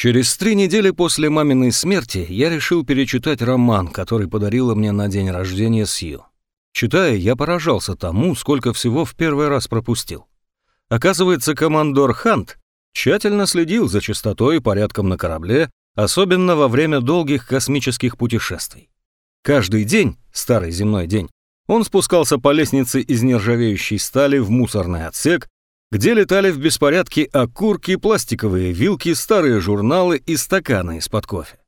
Через три недели после маминой смерти я решил перечитать роман, который подарила мне на день рождения Сью. Читая, я поражался тому, сколько всего в первый раз пропустил. Оказывается, командор Хант тщательно следил за чистотой и порядком на корабле, особенно во время долгих космических путешествий. Каждый день, старый земной день, он спускался по лестнице из нержавеющей стали в мусорный отсек, где летали в беспорядке окурки, пластиковые вилки, старые журналы и стаканы из-под кофе.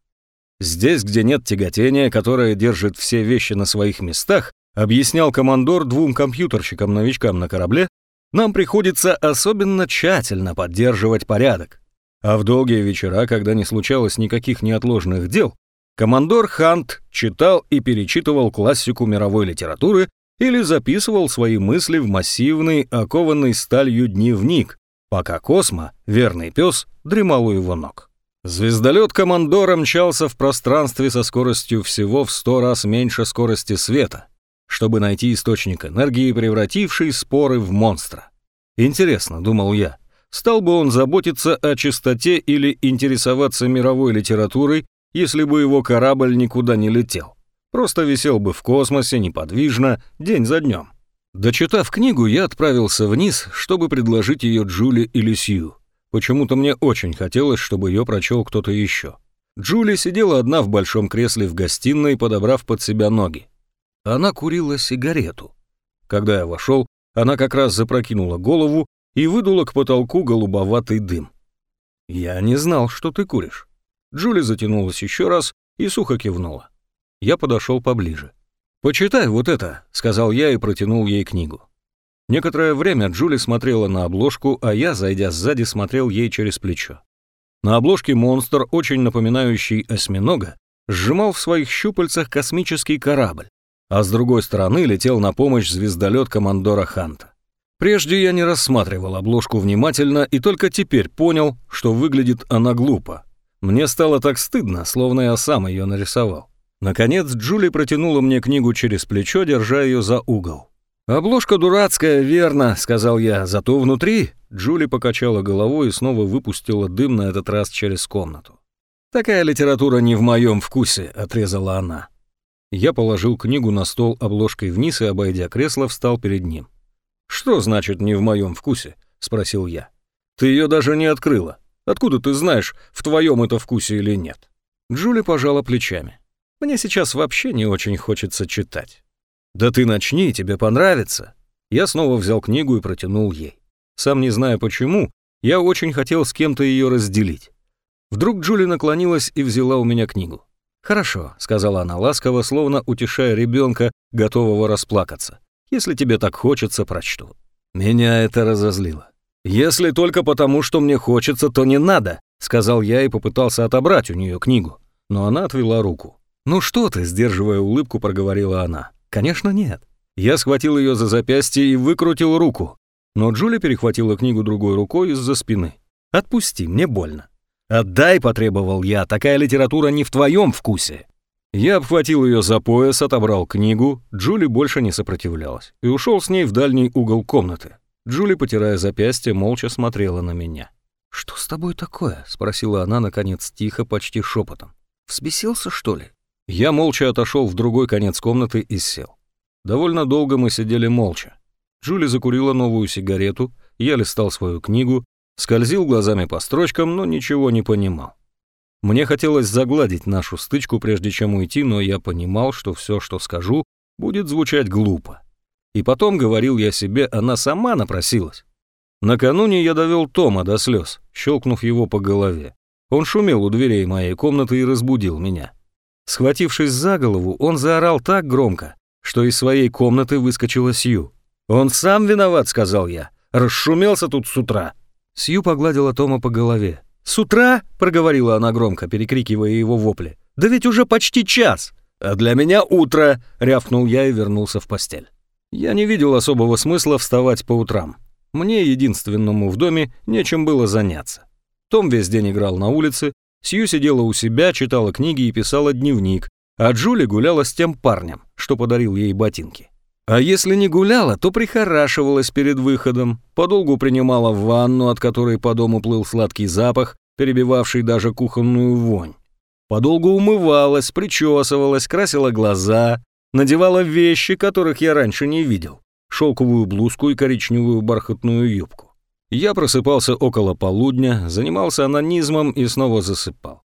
Здесь, где нет тяготения, которое держит все вещи на своих местах, объяснял командор двум компьютерщикам-новичкам на корабле, нам приходится особенно тщательно поддерживать порядок. А в долгие вечера, когда не случалось никаких неотложных дел, командор Хант читал и перечитывал классику мировой литературы или записывал свои мысли в массивный, окованный сталью дневник, пока Космо, верный пес, дремал у его ног. Звездолет командора мчался в пространстве со скоростью всего в сто раз меньше скорости света, чтобы найти источник энергии, превративший споры в монстра. Интересно, думал я, стал бы он заботиться о чистоте или интересоваться мировой литературой, если бы его корабль никуда не летел. Просто висел бы в космосе неподвижно, день за днем. Дочитав книгу, я отправился вниз, чтобы предложить ее Джули или Сью. Почему-то мне очень хотелось, чтобы ее прочел кто-то еще. Джули сидела одна в большом кресле в гостиной, подобрав под себя ноги. Она курила сигарету. Когда я вошел, она как раз запрокинула голову и выдула к потолку голубоватый дым. «Я не знал, что ты куришь». Джули затянулась еще раз и сухо кивнула. Я подошел поближе. «Почитай вот это», — сказал я и протянул ей книгу. Некоторое время Джули смотрела на обложку, а я, зайдя сзади, смотрел ей через плечо. На обложке монстр, очень напоминающий осьминога, сжимал в своих щупальцах космический корабль а с другой стороны летел на помощь звездолет командора Ханта. Прежде я не рассматривал обложку внимательно и только теперь понял, что выглядит она глупо. Мне стало так стыдно, словно я сам ее нарисовал. Наконец Джули протянула мне книгу через плечо, держа ее за угол. «Обложка дурацкая, верно», — сказал я, — «зато внутри...» Джули покачала головой и снова выпустила дым на этот раз через комнату. «Такая литература не в моем вкусе», — отрезала она. Я положил книгу на стол обложкой вниз и, обойдя кресло, встал перед ним. «Что значит «не в моем вкусе»?» — спросил я. «Ты ее даже не открыла. Откуда ты знаешь, в твоем это вкусе или нет?» Джули пожала плечами. «Мне сейчас вообще не очень хочется читать». «Да ты начни, тебе понравится». Я снова взял книгу и протянул ей. Сам не зная почему, я очень хотел с кем-то ее разделить. Вдруг Джули наклонилась и взяла у меня книгу. «Хорошо», — сказала она ласково, словно утешая ребенка, готового расплакаться. «Если тебе так хочется, прочту». Меня это разозлило. «Если только потому, что мне хочется, то не надо», — сказал я и попытался отобрать у нее книгу. Но она отвела руку. «Ну что ты», — сдерживая улыбку, проговорила она. «Конечно нет». Я схватил ее за запястье и выкрутил руку. Но Джули перехватила книгу другой рукой из-за спины. «Отпусти, мне больно». «Отдай», — потребовал я, — «такая литература не в твоем вкусе». Я обхватил ее за пояс, отобрал книгу, Джули больше не сопротивлялась, и ушел с ней в дальний угол комнаты. Джули, потирая запястье, молча смотрела на меня. «Что с тобой такое?» — спросила она, наконец, тихо, почти шепотом. «Взбесился, что ли?» Я молча отошел в другой конец комнаты и сел. Довольно долго мы сидели молча. Джули закурила новую сигарету, я листал свою книгу, Скользил глазами по строчкам, но ничего не понимал. Мне хотелось загладить нашу стычку, прежде чем уйти, но я понимал, что все, что скажу, будет звучать глупо. И потом, говорил я себе, она сама напросилась. Накануне я довел Тома до слез, щелкнув его по голове. Он шумел у дверей моей комнаты и разбудил меня. Схватившись за голову, он заорал так громко, что из своей комнаты выскочила Сью. «Он сам виноват», — сказал я. «Расшумелся тут с утра». Сью погладила Тома по голове. «С утра?» — проговорила она громко, перекрикивая его вопли. «Да ведь уже почти час!» «А для меня утро!» — рявкнул я и вернулся в постель. Я не видел особого смысла вставать по утрам. Мне, единственному в доме, нечем было заняться. Том весь день играл на улице, Сью сидела у себя, читала книги и писала дневник, а Джули гуляла с тем парнем, что подарил ей ботинки. А если не гуляла, то прихорашивалась перед выходом, подолгу принимала ванну, от которой по дому плыл сладкий запах, перебивавший даже кухонную вонь. Подолгу умывалась, причесывалась, красила глаза, надевала вещи, которых я раньше не видел, шелковую блузку и коричневую бархатную юбку. Я просыпался около полудня, занимался анонизмом и снова засыпал.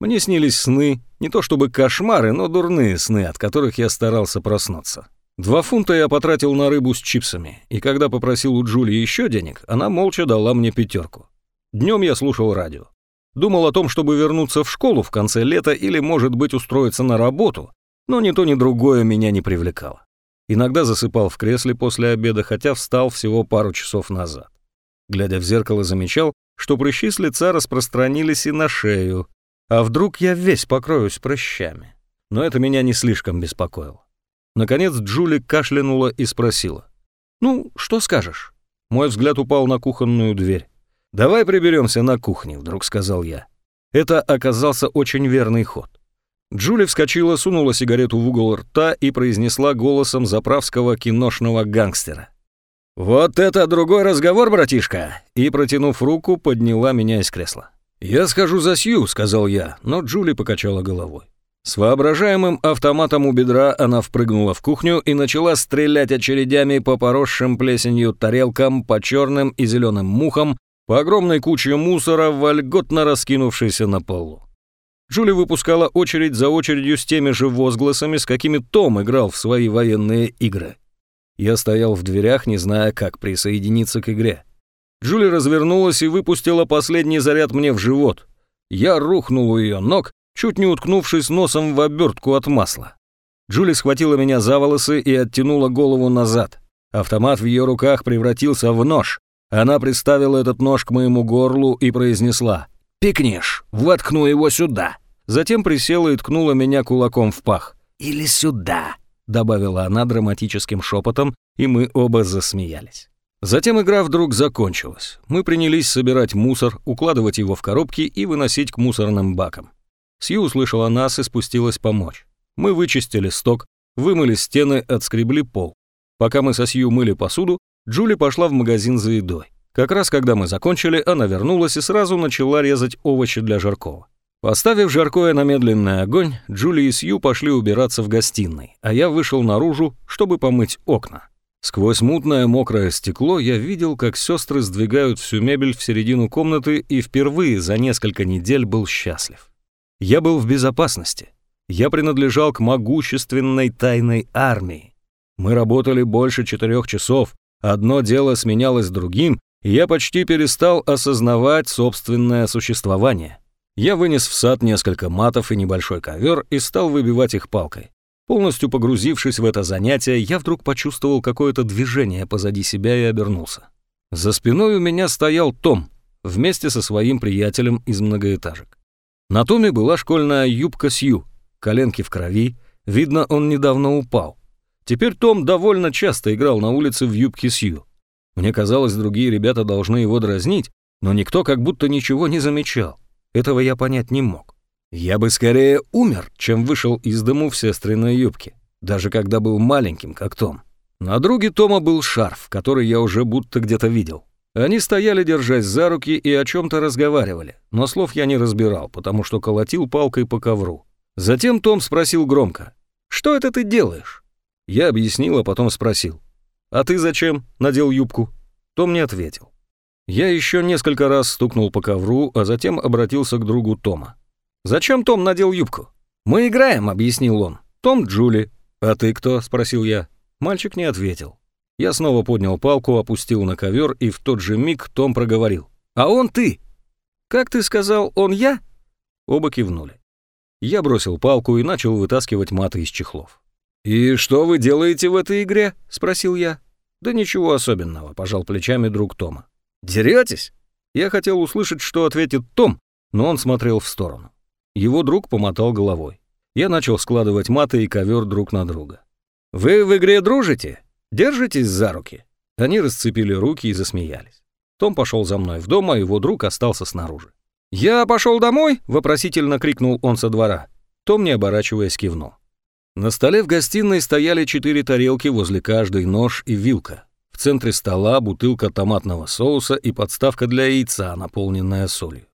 Мне снились сны, не то чтобы кошмары, но дурные сны, от которых я старался проснуться. Два фунта я потратил на рыбу с чипсами, и когда попросил у Джулии еще денег, она молча дала мне пятерку. Днем я слушал радио. Думал о том, чтобы вернуться в школу в конце лета или, может быть, устроиться на работу, но ни то, ни другое меня не привлекало. Иногда засыпал в кресле после обеда, хотя встал всего пару часов назад. Глядя в зеркало, замечал, что прыщи с лица распространились и на шею, а вдруг я весь покроюсь прыщами. Но это меня не слишком беспокоило. Наконец Джули кашлянула и спросила. «Ну, что скажешь?» Мой взгляд упал на кухонную дверь. «Давай приберемся на кухне», — вдруг сказал я. Это оказался очень верный ход. Джули вскочила, сунула сигарету в угол рта и произнесла голосом заправского киношного гангстера. «Вот это другой разговор, братишка!» И, протянув руку, подняла меня из кресла. «Я схожу за Сью», — сказал я, но Джули покачала головой. С воображаемым автоматом у бедра она впрыгнула в кухню и начала стрелять очередями по поросшим плесенью тарелкам, по черным и зеленым мухам, по огромной куче мусора, вольготно раскинувшейся на полу. Джули выпускала очередь за очередью с теми же возгласами, с какими Том играл в свои военные игры. Я стоял в дверях, не зная, как присоединиться к игре. Джули развернулась и выпустила последний заряд мне в живот. Я рухнул у ее ног, чуть не уткнувшись носом в обертку от масла. Джули схватила меня за волосы и оттянула голову назад. Автомат в ее руках превратился в нож. Она приставила этот нож к моему горлу и произнесла «Пикнешь, воткну его сюда». Затем присела и ткнула меня кулаком в пах. «Или сюда», — добавила она драматическим шепотом, и мы оба засмеялись. Затем игра вдруг закончилась. Мы принялись собирать мусор, укладывать его в коробки и выносить к мусорным бакам. Сью услышала нас и спустилась помочь. Мы вычистили сток, вымыли стены, отскребли пол. Пока мы со Сью мыли посуду, Джули пошла в магазин за едой. Как раз когда мы закончили, она вернулась и сразу начала резать овощи для жаркого. Поставив жаркое на медленный огонь, Джули и Сью пошли убираться в гостиной, а я вышел наружу, чтобы помыть окна. Сквозь мутное мокрое стекло я видел, как сестры сдвигают всю мебель в середину комнаты и впервые за несколько недель был счастлив. Я был в безопасности. Я принадлежал к могущественной тайной армии. Мы работали больше четырех часов, Одно дело сменялось другим, и я почти перестал осознавать собственное существование. Я вынес в сад несколько матов и небольшой ковер и стал выбивать их палкой. Полностью погрузившись в это занятие, я вдруг почувствовал какое-то движение позади себя и обернулся. За спиной у меня стоял Том, вместе со своим приятелем из многоэтажек. На Томе была школьная юбка Сью, коленки в крови, видно, он недавно упал. Теперь Том довольно часто играл на улице в юбке Сью. Мне казалось, другие ребята должны его дразнить, но никто как будто ничего не замечал. Этого я понять не мог. Я бы скорее умер, чем вышел из дому в сестриной юбке, даже когда был маленьким, как Том. На друге Тома был шарф, который я уже будто где-то видел. Они стояли, держась за руки, и о чем-то разговаривали, но слов я не разбирал, потому что колотил палкой по ковру. Затем Том спросил громко, «Что это ты делаешь?» Я объяснил, а потом спросил. «А ты зачем надел юбку?» Том не ответил. Я еще несколько раз стукнул по ковру, а затем обратился к другу Тома. «Зачем Том надел юбку?» «Мы играем», — объяснил он. «Том Джули». «А ты кто?» — спросил я. Мальчик не ответил. Я снова поднял палку, опустил на ковер, и в тот же миг Том проговорил. «А он ты!» «Как ты сказал, он я?» Оба кивнули. Я бросил палку и начал вытаскивать маты из чехлов. «И что вы делаете в этой игре?» — спросил я. «Да ничего особенного», — пожал плечами друг Тома. «Деретесь?» Я хотел услышать, что ответит Том, но он смотрел в сторону. Его друг помотал головой. Я начал складывать маты и ковер друг на друга. «Вы в игре дружите? Держитесь за руки?» Они расцепили руки и засмеялись. Том пошел за мной в дом, а его друг остался снаружи. «Я пошел домой?» — вопросительно крикнул он со двора. Том, не оборачиваясь, кивнул. На столе в гостиной стояли четыре тарелки, возле каждой нож и вилка. В центре стола бутылка томатного соуса и подставка для яйца, наполненная солью.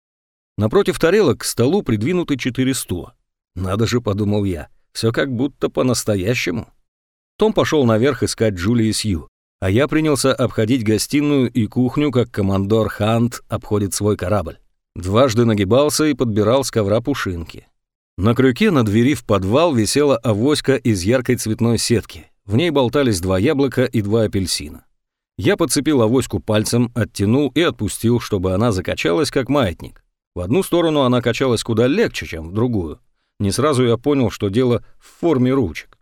Напротив тарелок к столу придвинуты четыре стула. Надо же, подумал я, все как будто по-настоящему. Том пошел наверх искать Джулии Сью, а я принялся обходить гостиную и кухню, как командор Хант обходит свой корабль. Дважды нагибался и подбирал с ковра пушинки. На крюке на двери в подвал висела авоська из яркой цветной сетки. В ней болтались два яблока и два апельсина. Я подцепил авоську пальцем, оттянул и отпустил, чтобы она закачалась, как маятник. В одну сторону она качалась куда легче, чем в другую. Не сразу я понял, что дело в форме ручек.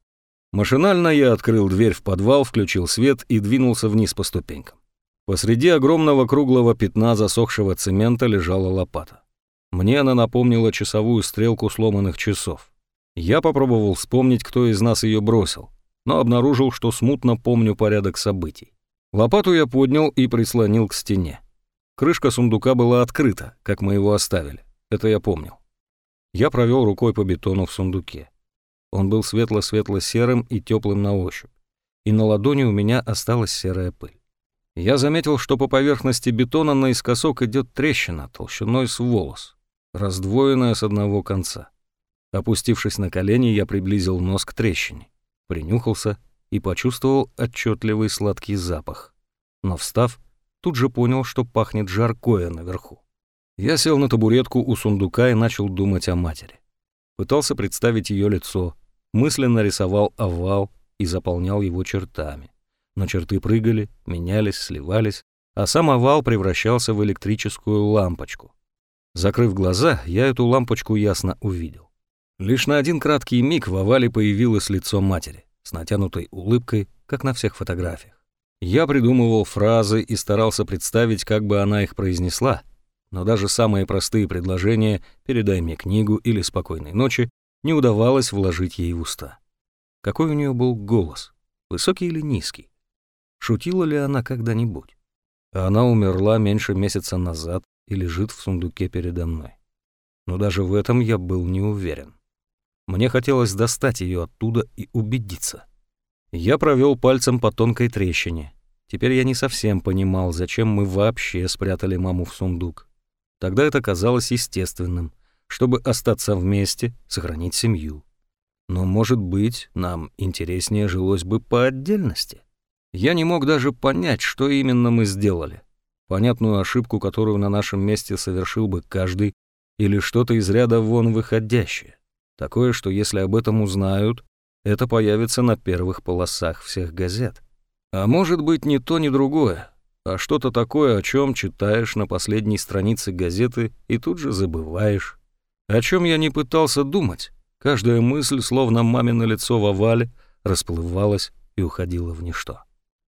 Машинально я открыл дверь в подвал, включил свет и двинулся вниз по ступенькам. Посреди огромного круглого пятна засохшего цемента лежала лопата. Мне она напомнила часовую стрелку сломанных часов. Я попробовал вспомнить, кто из нас ее бросил, но обнаружил, что смутно помню порядок событий. Лопату я поднял и прислонил к стене. Крышка сундука была открыта, как мы его оставили. Это я помнил. Я провел рукой по бетону в сундуке. Он был светло-светло-серым и теплым на ощупь. И на ладони у меня осталась серая пыль. Я заметил, что по поверхности бетона наискосок идет трещина толщиной с волос, раздвоенная с одного конца. Опустившись на колени, я приблизил нос к трещине, принюхался и почувствовал отчетливый сладкий запах. Но встав, тут же понял, что пахнет жаркое наверху. Я сел на табуретку у сундука и начал думать о матери. Пытался представить ее лицо, мысленно рисовал овал и заполнял его чертами. Но черты прыгали, менялись, сливались, а сам овал превращался в электрическую лампочку. Закрыв глаза, я эту лампочку ясно увидел. Лишь на один краткий миг в овале появилось лицо матери, с натянутой улыбкой, как на всех фотографиях. Я придумывал фразы и старался представить, как бы она их произнесла, но даже самые простые предложения «передай мне книгу» или «спокойной ночи» не удавалось вложить ей в уста. Какой у нее был голос, высокий или низкий? Шутила ли она когда-нибудь? Она умерла меньше месяца назад и лежит в сундуке передо мной. Но даже в этом я был не уверен. Мне хотелось достать ее оттуда и убедиться. Я провел пальцем по тонкой трещине. Теперь я не совсем понимал, зачем мы вообще спрятали маму в сундук. Тогда это казалось естественным, чтобы остаться вместе, сохранить семью. Но, может быть, нам интереснее жилось бы по отдельности. Я не мог даже понять, что именно мы сделали. Понятную ошибку, которую на нашем месте совершил бы каждый, или что-то из ряда вон выходящее. Такое, что если об этом узнают, это появится на первых полосах всех газет. А может быть, ни то, ни другое а что-то такое, о чем читаешь на последней странице газеты и тут же забываешь. О чем я не пытался думать, каждая мысль, словно мамино лицо в овале, расплывалась и уходила в ничто.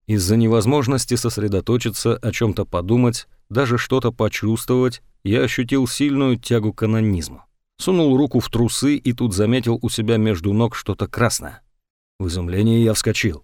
Из-за невозможности сосредоточиться, о чем-то подумать, даже что-то почувствовать, я ощутил сильную тягу к анонизму. Сунул руку в трусы и тут заметил у себя между ног что-то красное. В изумлении я вскочил.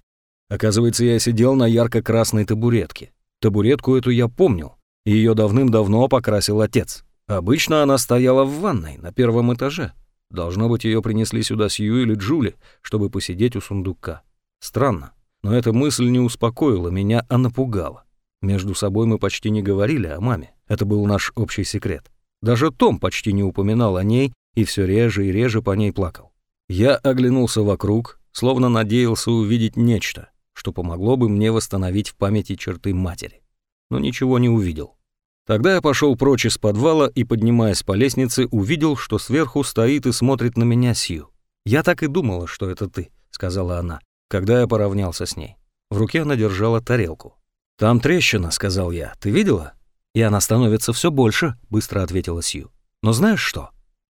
Оказывается, я сидел на ярко-красной табуретке. Табуретку эту я помнил, ее давным-давно покрасил отец. Обычно она стояла в ванной на первом этаже. Должно быть, ее принесли сюда Сью или Джули, чтобы посидеть у сундука. Странно, но эта мысль не успокоила меня, а напугала. Между собой мы почти не говорили о маме. Это был наш общий секрет. Даже Том почти не упоминал о ней и все реже и реже по ней плакал. Я оглянулся вокруг, словно надеялся увидеть нечто что помогло бы мне восстановить в памяти черты матери. Но ничего не увидел. Тогда я пошел прочь из подвала и, поднимаясь по лестнице, увидел, что сверху стоит и смотрит на меня Сью. «Я так и думала, что это ты», — сказала она, когда я поравнялся с ней. В руке она держала тарелку. «Там трещина», — сказал я. «Ты видела?» «И она становится все больше», — быстро ответила Сью. «Но знаешь что?»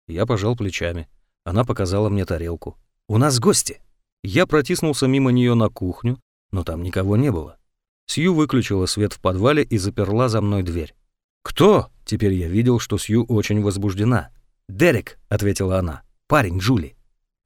Я пожал плечами. Она показала мне тарелку. «У нас гости». Я протиснулся мимо нее на кухню, но там никого не было. Сью выключила свет в подвале и заперла за мной дверь. «Кто?» Теперь я видел, что Сью очень возбуждена. «Дерек», — ответила она, — «парень Джули».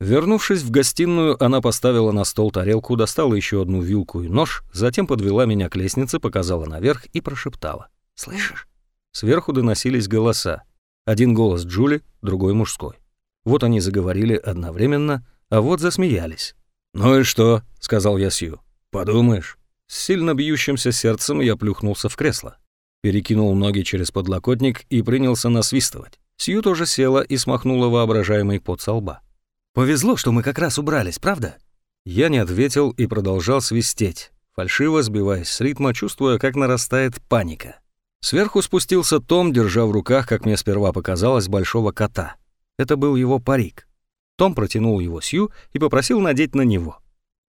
Вернувшись в гостиную, она поставила на стол тарелку, достала еще одну вилку и нож, затем подвела меня к лестнице, показала наверх и прошептала. «Слышишь?» Сверху доносились голоса. Один голос Джули, другой мужской. Вот они заговорили одновременно, а вот засмеялись. «Ну и что?» — сказал я Сью. Подумаешь, с сильно бьющимся сердцем я плюхнулся в кресло, перекинул ноги через подлокотник и принялся насвистывать. Сью тоже села и смахнула воображаемый пот со лба. «Повезло, что мы как раз убрались, правда?» Я не ответил и продолжал свистеть, фальшиво сбиваясь с ритма, чувствуя, как нарастает паника. Сверху спустился Том, держа в руках, как мне сперва показалось, большого кота. Это был его парик. Том протянул его Сью и попросил надеть на него.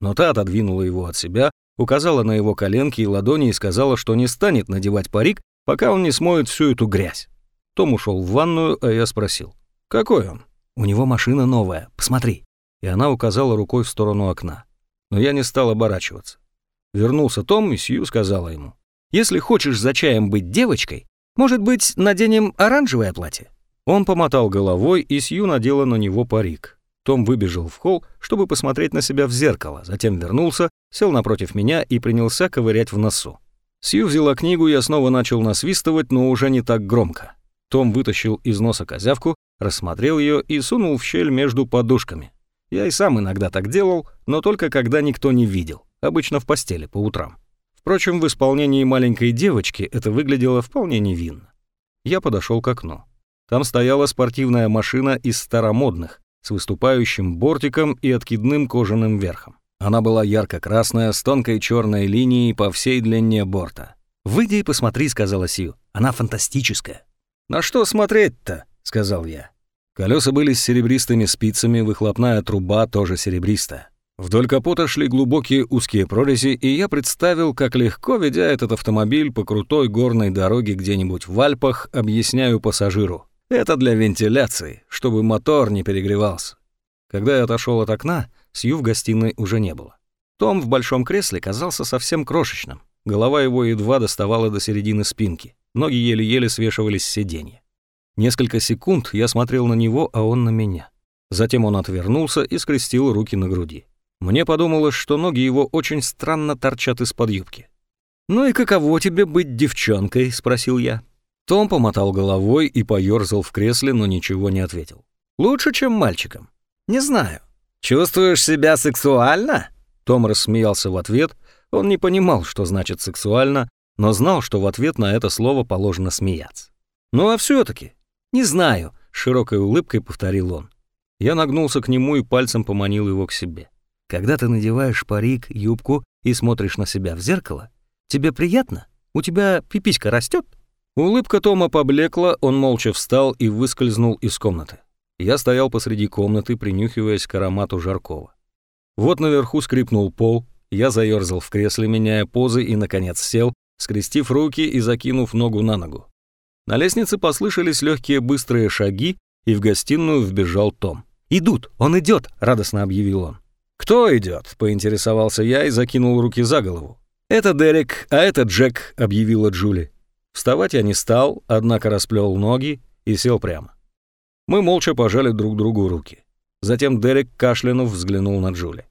Но та отодвинула его от себя, указала на его коленки и ладони и сказала, что не станет надевать парик, пока он не смоет всю эту грязь. Том ушел в ванную, а я спросил. «Какой он?» «У него машина новая, посмотри». И она указала рукой в сторону окна. Но я не стал оборачиваться. Вернулся Том, и Сью сказала ему. «Если хочешь за чаем быть девочкой, может быть, наденем оранжевое платье?» Он помотал головой, и Сью надела на него парик. Том выбежал в холл, чтобы посмотреть на себя в зеркало, затем вернулся, сел напротив меня и принялся ковырять в носу. Сью взяла книгу, я снова начал насвистывать, но уже не так громко. Том вытащил из носа козявку, рассмотрел ее и сунул в щель между подушками. Я и сам иногда так делал, но только когда никто не видел, обычно в постели по утрам. Впрочем, в исполнении маленькой девочки это выглядело вполне невинно. Я подошел к окну. Там стояла спортивная машина из старомодных, с выступающим бортиком и откидным кожаным верхом. Она была ярко-красная, с тонкой черной линией по всей длине борта. «Выйди и посмотри», — сказала Сью. «Она фантастическая». «На что смотреть-то?» — сказал я. Колеса были с серебристыми спицами, выхлопная труба тоже серебристая. Вдоль капота шли глубокие узкие прорези, и я представил, как легко, ведя этот автомобиль по крутой горной дороге где-нибудь в Альпах, объясняю пассажиру. Это для вентиляции, чтобы мотор не перегревался. Когда я отошел от окна, Сью в гостиной уже не было. Том в большом кресле казался совсем крошечным. Голова его едва доставала до середины спинки. Ноги еле-еле свешивались с сиденья. Несколько секунд я смотрел на него, а он на меня. Затем он отвернулся и скрестил руки на груди. Мне подумалось, что ноги его очень странно торчат из-под юбки. «Ну и каково тебе быть девчонкой?» — спросил я. Том помотал головой и поёрзал в кресле, но ничего не ответил. «Лучше, чем мальчиком?» «Не знаю». «Чувствуешь себя сексуально?» Том рассмеялся в ответ. Он не понимал, что значит «сексуально», но знал, что в ответ на это слово положено смеяться. «Ну а все таки «Не знаю», — широкой улыбкой повторил он. Я нагнулся к нему и пальцем поманил его к себе. «Когда ты надеваешь парик, юбку и смотришь на себя в зеркало, тебе приятно? У тебя пиписька растет? Улыбка Тома поблекла, он молча встал и выскользнул из комнаты. Я стоял посреди комнаты, принюхиваясь к аромату жаркого. Вот наверху скрипнул пол, я заерзал в кресле, меняя позы, и, наконец, сел, скрестив руки и закинув ногу на ногу. На лестнице послышались легкие быстрые шаги, и в гостиную вбежал Том. «Идут, он идет!» — радостно объявил он. «Кто идет?» — поинтересовался я и закинул руки за голову. «Это Дерек, а это Джек», — объявила Джули. Вставать я не стал, однако расплел ноги и сел прямо. Мы молча пожали друг другу руки. Затем Дерек кашлянув взглянул на Джули.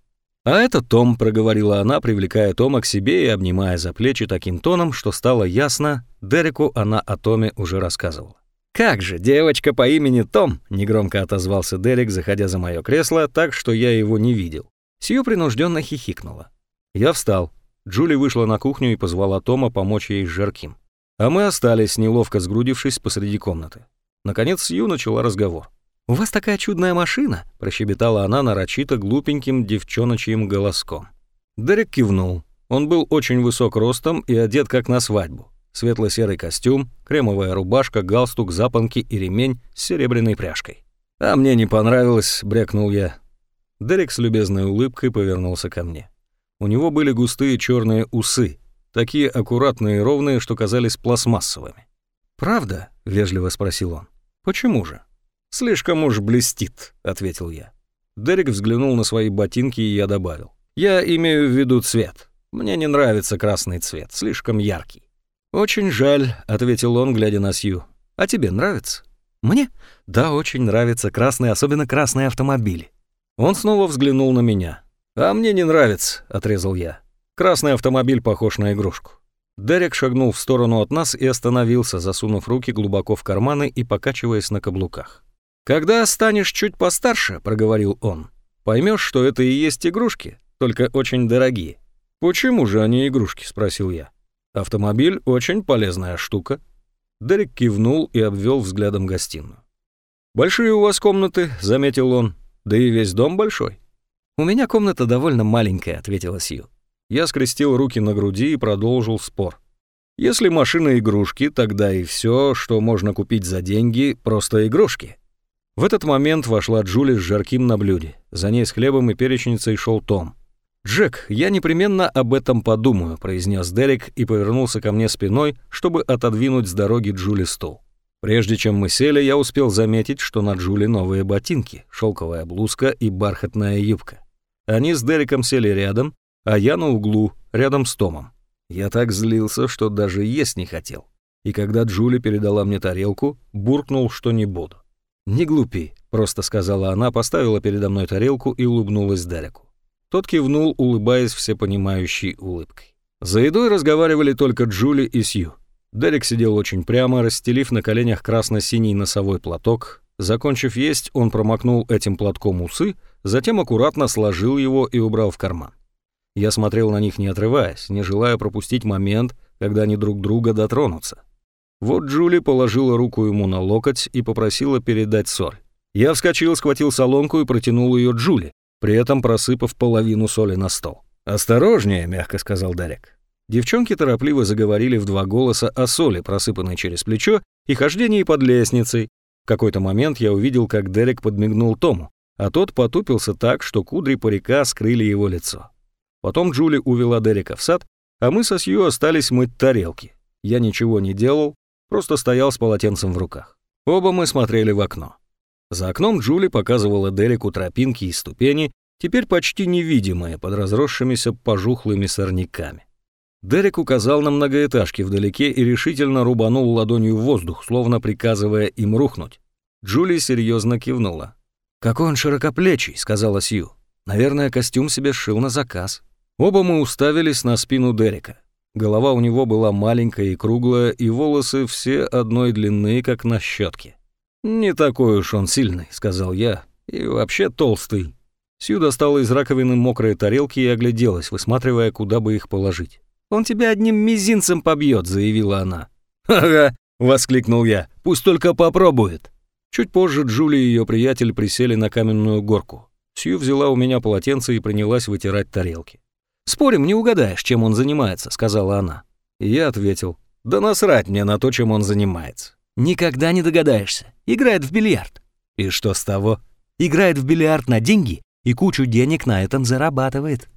«А это Том», — проговорила она, привлекая Тома к себе и обнимая за плечи таким тоном, что стало ясно, Дереку она о Томе уже рассказывала. «Как же, девочка по имени Том!» — негромко отозвался Дерек, заходя за мое кресло, так что я его не видел. Сью принужденно хихикнула. Я встал. Джули вышла на кухню и позвала Тома помочь ей с жарким. А мы остались, неловко сгрудившись посреди комнаты. Наконец Сью начала разговор. «У вас такая чудная машина», — прощебетала она нарочито глупеньким девчоночьим голоском. Дерек кивнул. Он был очень высок ростом и одет как на свадьбу. Светло-серый костюм, кремовая рубашка, галстук, запонки и ремень с серебряной пряжкой. «А мне не понравилось», — брякнул я. Дерек с любезной улыбкой повернулся ко мне. У него были густые черные усы, такие аккуратные и ровные, что казались пластмассовыми. «Правда?» — вежливо спросил он. «Почему же?» «Слишком уж блестит», — ответил я. Дерек взглянул на свои ботинки, и я добавил. «Я имею в виду цвет. Мне не нравится красный цвет, слишком яркий». «Очень жаль», — ответил он, глядя на Сью. «А тебе нравится?» «Мне? Да, очень нравится красные, особенно красные автомобили». Он снова взглянул на меня. «А мне не нравится», — отрезал я. Красный автомобиль похож на игрушку. Дерек шагнул в сторону от нас и остановился, засунув руки глубоко в карманы и покачиваясь на каблуках. «Когда станешь чуть постарше», — проговорил он, — «поймешь, что это и есть игрушки, только очень дорогие». «Почему же они игрушки?» — спросил я. «Автомобиль — очень полезная штука». Дерек кивнул и обвел взглядом гостиную. «Большие у вас комнаты», — заметил он, — «да и весь дом большой». «У меня комната довольно маленькая», — ответила Сью. Я скрестил руки на груди и продолжил спор. Если машина игрушки, тогда и все, что можно купить за деньги, просто игрушки. В этот момент вошла Джули с жарким на блюде. За ней с хлебом и перечницей шел Том. «Джек, я непременно об этом подумаю», — произнес Дерек и повернулся ко мне спиной, чтобы отодвинуть с дороги Джули стул. Прежде чем мы сели, я успел заметить, что на Джули новые ботинки, шелковая блузка и бархатная юбка. Они с Дереком сели рядом, а я на углу, рядом с Томом. Я так злился, что даже есть не хотел. И когда Джули передала мне тарелку, буркнул, что не буду. «Не глупи», — просто сказала она, поставила передо мной тарелку и улыбнулась Дереку. Тот кивнул, улыбаясь всепонимающей улыбкой. За едой разговаривали только Джули и Сью. Дерек сидел очень прямо, расстелив на коленях красно-синий носовой платок. Закончив есть, он промокнул этим платком усы, затем аккуратно сложил его и убрал в карман. Я смотрел на них не отрываясь, не желая пропустить момент, когда они друг друга дотронутся. Вот Джули положила руку ему на локоть и попросила передать соль. Я вскочил, схватил солонку и протянул ее Джули, при этом просыпав половину соли на стол. «Осторожнее», — мягко сказал Дарек. Девчонки торопливо заговорили в два голоса о соли, просыпанной через плечо, и хождении под лестницей. В какой-то момент я увидел, как Дерек подмигнул Тому, а тот потупился так, что кудри парика скрыли его лицо. Потом Джули увела Дерека в сад, а мы со Сью остались мыть тарелки. Я ничего не делал, просто стоял с полотенцем в руках. Оба мы смотрели в окно. За окном Джули показывала Дереку тропинки и ступени, теперь почти невидимые под разросшимися пожухлыми сорняками. Дерек указал на многоэтажки вдалеке и решительно рубанул ладонью в воздух, словно приказывая им рухнуть. Джули серьезно кивнула. «Какой он широкоплечий», — сказала Сью. «Наверное, костюм себе сшил на заказ». Оба мы уставились на спину Дерека. Голова у него была маленькая и круглая, и волосы все одной длины, как на щетке. «Не такой уж он сильный», — сказал я, — «и вообще толстый». Сью достала из раковины мокрые тарелки и огляделась, высматривая, куда бы их положить. «Он тебя одним мизинцем побьет», — заявила она. «Ага», — воскликнул я, — «пусть только попробует». Чуть позже Джули и ее приятель присели на каменную горку. Сью взяла у меня полотенце и принялась вытирать тарелки. «Спорим, не угадаешь, чем он занимается», — сказала она. И я ответил, «Да насрать мне на то, чем он занимается». «Никогда не догадаешься. Играет в бильярд». «И что с того?» «Играет в бильярд на деньги и кучу денег на этом зарабатывает».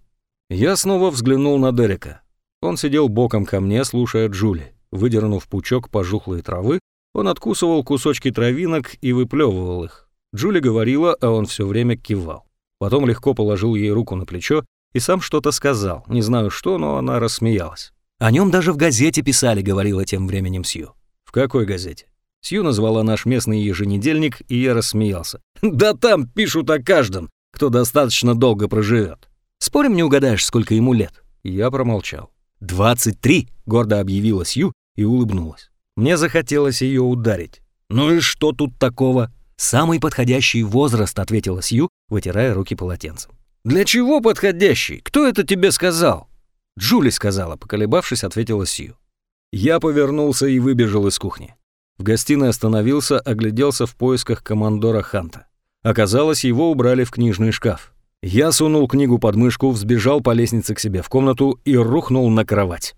Я снова взглянул на Дерека. Он сидел боком ко мне, слушая Джули. Выдернув пучок пожухлой травы, он откусывал кусочки травинок и выплевывал их. Джули говорила, а он все время кивал. Потом легко положил ей руку на плечо и сам что-то сказал. Не знаю что, но она рассмеялась. «О нем даже в газете писали», — говорила тем временем Сью. «В какой газете?» Сью назвала наш местный еженедельник, и я рассмеялся. «Да там пишут о каждом, кто достаточно долго проживет. Спорим, не угадаешь, сколько ему лет?» Я промолчал. «Двадцать три», — гордо объявила Сью и улыбнулась. Мне захотелось ее ударить. «Ну и что тут такого?» «Самый подходящий возраст», — ответила Сью, вытирая руки полотенцем. «Для чего подходящий? Кто это тебе сказал?» «Джули сказала», — поколебавшись, ответила Сью. Я повернулся и выбежал из кухни. В гостиной остановился, огляделся в поисках командора Ханта. Оказалось, его убрали в книжный шкаф. Я сунул книгу под мышку, взбежал по лестнице к себе в комнату и рухнул на кровать.